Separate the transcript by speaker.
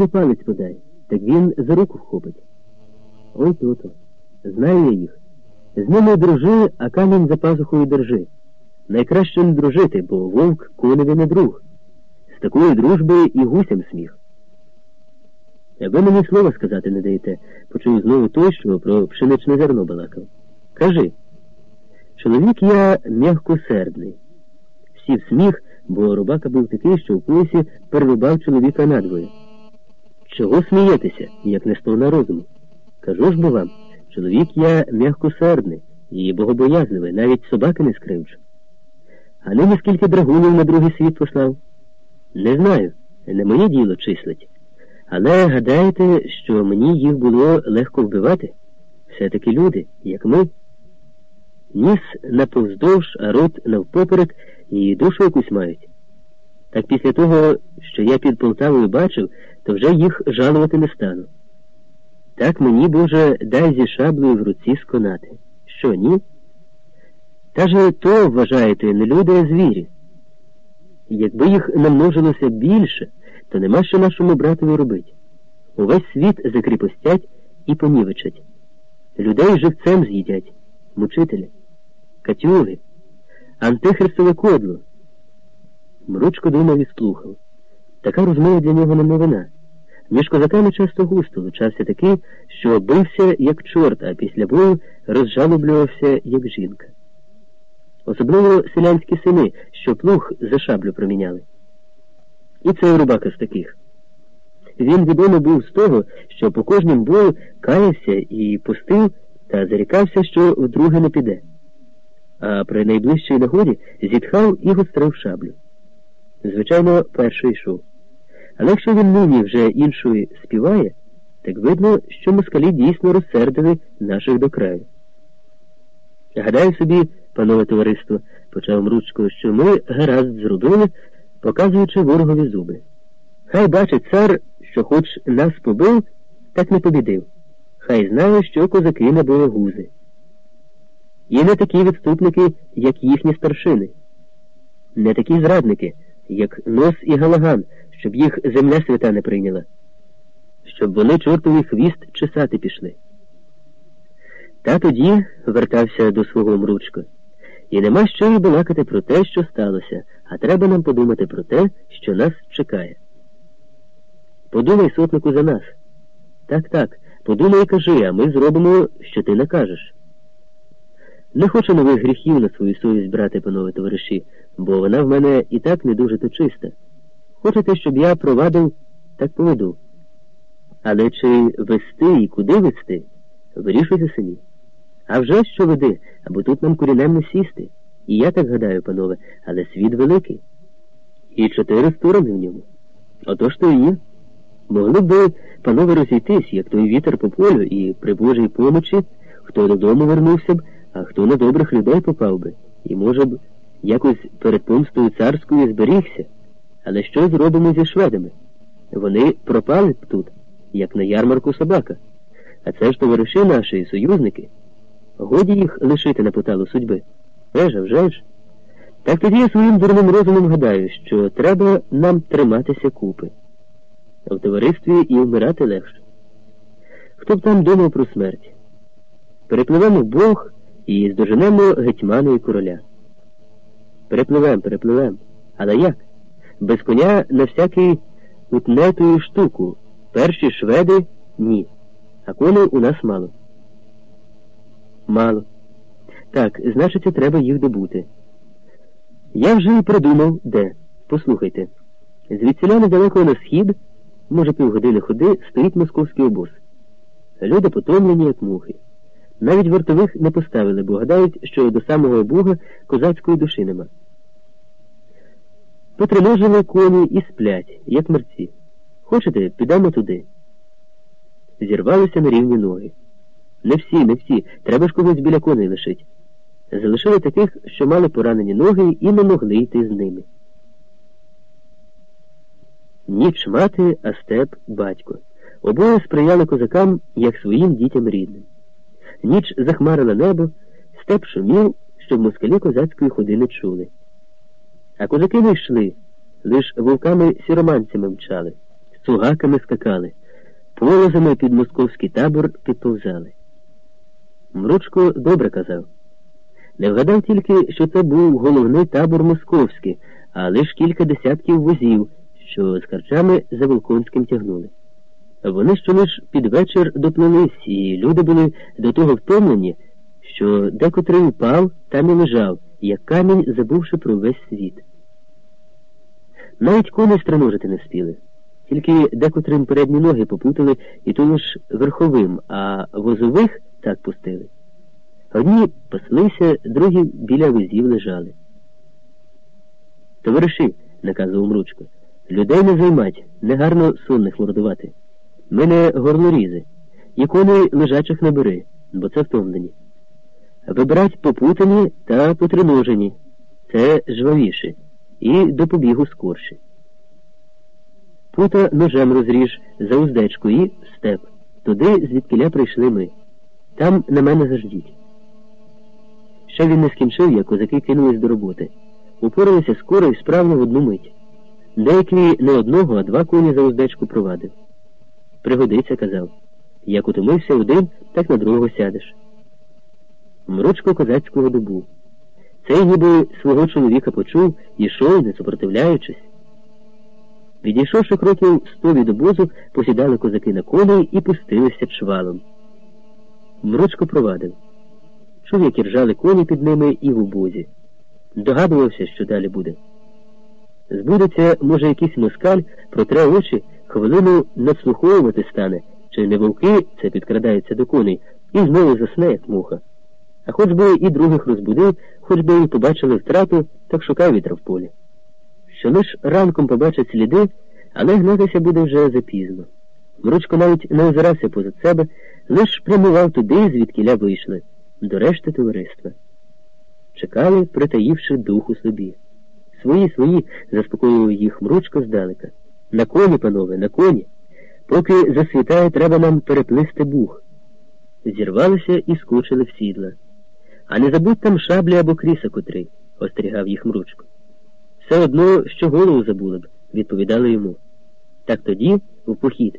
Speaker 1: тобі палець подай, так він за руку вхопить. Ой то-то. Знаю я їх. З ними дружи, а камінь за пазухою держи. Найкраще не дружити, бо вовк коневі не друг. З такої дружби і гусям сміх. Ви мені слова сказати не даєте, почув знову той, що про пшеничне зерно балакав. Кажи. Чоловік я м'ягкосердний. Сів сміх, бо рубака був такий, що в поясі перерубав чоловіка надвоє. Чого смієтеся, як не сповна розуму? Кажу ж бо вам, чоловік я м'ягкосердний і богобоязливий, навіть собаки не скривчу. А нині скільки драгунів на другий світ послав? Не знаю, не моє діло числить. Але гадаєте, що мені їх було легко вбивати? Все-таки люди, як ми. Ніс наповздовж, а рот навпоперек і душу якусь мають. Так після того, що я під Полтавою бачив, то вже їх жалувати не стану. Так мені, Боже, дай зі шаблею в руці сконати. Що, ні? Та же то, вважаєте, не люди, а звірі. Якби їх намножилося більше, то нема що нашому братові робити. Увесь світ закріпостять і понівечать. Людей живцем з'їдять, мучителі, катюги, антихристове кодло. Мручко думав і сплухав. Така розмова для нього не новина. Між козаками часто густо лучався такий, що бився, як чорт, а після бою розжалоблювався, як жінка. Особливо селянські сини, що плуг за шаблю проміняли. І цей рубака з таких. Він відомий був з того, що по кожнім бою каявся і пустив та зарікався, що вдруге не піде. А при найближчій нагоді зітхав і гострив шаблю. Звичайно, перший йшов. Але якщо він нині вже іншої співає, так видно, що москалі дійсно розсердили наших до краю. Гадаю собі, панове товариство, почав Мручко, що ми гаразд зробили, показуючи ворогові зуби. Хай бачить цар, що хоч нас побив, так не побідив. Хай знає, що козаки не боягузи. І не такі відступники, як їхні старшини, не такі зрадники, як Нос і Галаган, щоб їх земля свята не прийняла, щоб вони чортовий хвіст чесати пішли. Та тоді вертався до свого мручка. І нема що й балакати про те, що сталося, а треба нам подумати про те, що нас чекає. Подумай, сотнику, за нас. Так, так, подумай і кажи, а ми зробимо, що ти накажеш. Не хочу нових гріхів на свою совість брати, панове товариші, бо вона в мене і так не дуже то чиста. Хочете, щоб я провадив, так поведу. Але чи вести і куди вести, вирішуйте самі. А вже що веди, або тут нам курінемно сісти. І я так гадаю, панове, але світ великий. І чотири сторони в ньому. Отож то і. Могли б ви, панове, розійтись, як той вітер по полю, і при Божій помочі, хто додому вернувся б, а хто на добрих людей попав би, і, може б, якось перед помстою царською зберігся. Але що зробимо зі шведами? Вони пропали б тут, як на ярмарку собака. А це ж товариші наші і союзники. Годі їх лишити на поталу судьби. Вже ж, вже ж. Так тоді я своїм дурним розумом гадаю, що треба нам триматися купи. А в товаристві і вмирати легше. Хто б там думав про смерть? Перепливемо Бог і здоженемо гетьману і короля. Перепливем, перепливем. Але як? Без коня на всякий утнетую штуку. Перші шведи ні. А коней у нас мало. Мало. Так, значить, треба їх добути. Я вже і придумав, де. Послухайте. Звідсіля недалеко на схід, може півгодини ходи, стоїть московський обоз. Люди потомлені, як мухи. Навіть вартових не поставили, бо гадають, що до самого Бога козацької душі нема. Потриножили коні і сплять, як мерці. Хочете, підемо туди. Зірвалися на рівні ноги. Не всі, не всі. Треба ж когось біля коней лишить. Залишили таких, що мали поранені ноги і не могли йти з ними. Ніч мати, а степ батько. Обоє сприяли козакам, як своїм дітям рідним. Ніч захмарила небо, степ шумів, щоб москалі козацької ходи не чули. А козаки не йшли, лиш вовками сіроманцями мчали, сугаками скакали, полозами під московський табор підповзали. Мручко добре казав. Не вгадав тільки, що це був головний табор московський, а лиш кілька десятків возів, що з харчами за Волконським тягнули. Вони щониж під вечір доплились, і люди були до того втомлені, що декотрий упав, там і лежав, як камінь, забувши про весь світ. Навіть коней страножити не спіли, тільки декотрим передні ноги попутали і то лиш верховим, а возових так пустили. Одні паслися, другі біля возів лежали. Товариші, наказував Мручко, людей не займать, негарно сонних мордувати. Ми не горлорізи, і коней лежачих не бери, бо це втомлені. Вибирать попутані та потриножені, це жвавіше, і до побігу скорше. Пута ножем розріж за уздечку і степ, туди, звідкиля прийшли ми. Там на мене заждіть. Ще він не скінчив, як козаки кинулись до роботи. Упоралися скоро і справно в одну мить. Деякі не одного, а два коні за уздечку провадив. Пригодиться, казав. Як утомився один, так на другого сядеш. Мручко козацького добу. Цей ніби свого чоловіка почув, ішов, не супротивляючись. Відійшовши кроків сто від обозу, посідали козаки на коней і пустилися чвалом. Мручко провадив. Чув, як іржали коні під ними і в обозі. Догадувався, що далі буде. Збудеться, може, якийсь москаль, протре очі, хвилину надслуховувати стане, чи не вовки це підкрадаються до коней, і знову засне, як муха. А хоч би і других розбудив, хоч би і побачили втрату, так шукай вітра в полі. Що лиш ранком побачить сліди, але гнатися буде вже запізно. Мручко навіть не озирався позад себе, лиш прямував туди, звідкіля вийшли, до решти товариства. Чекали, притаївши дух у собі. Свої, свої, заспокоював їх Мручко здалека. На коні, панове, на коні. Поки засвітає, треба нам переплисти бух. Зірвалися і скочили в сідла. А не забудь там шаблі або кріса котрий, остерігав їх Мручко. Все одно, що голову забули б, відповідали йому. Так тоді в похід.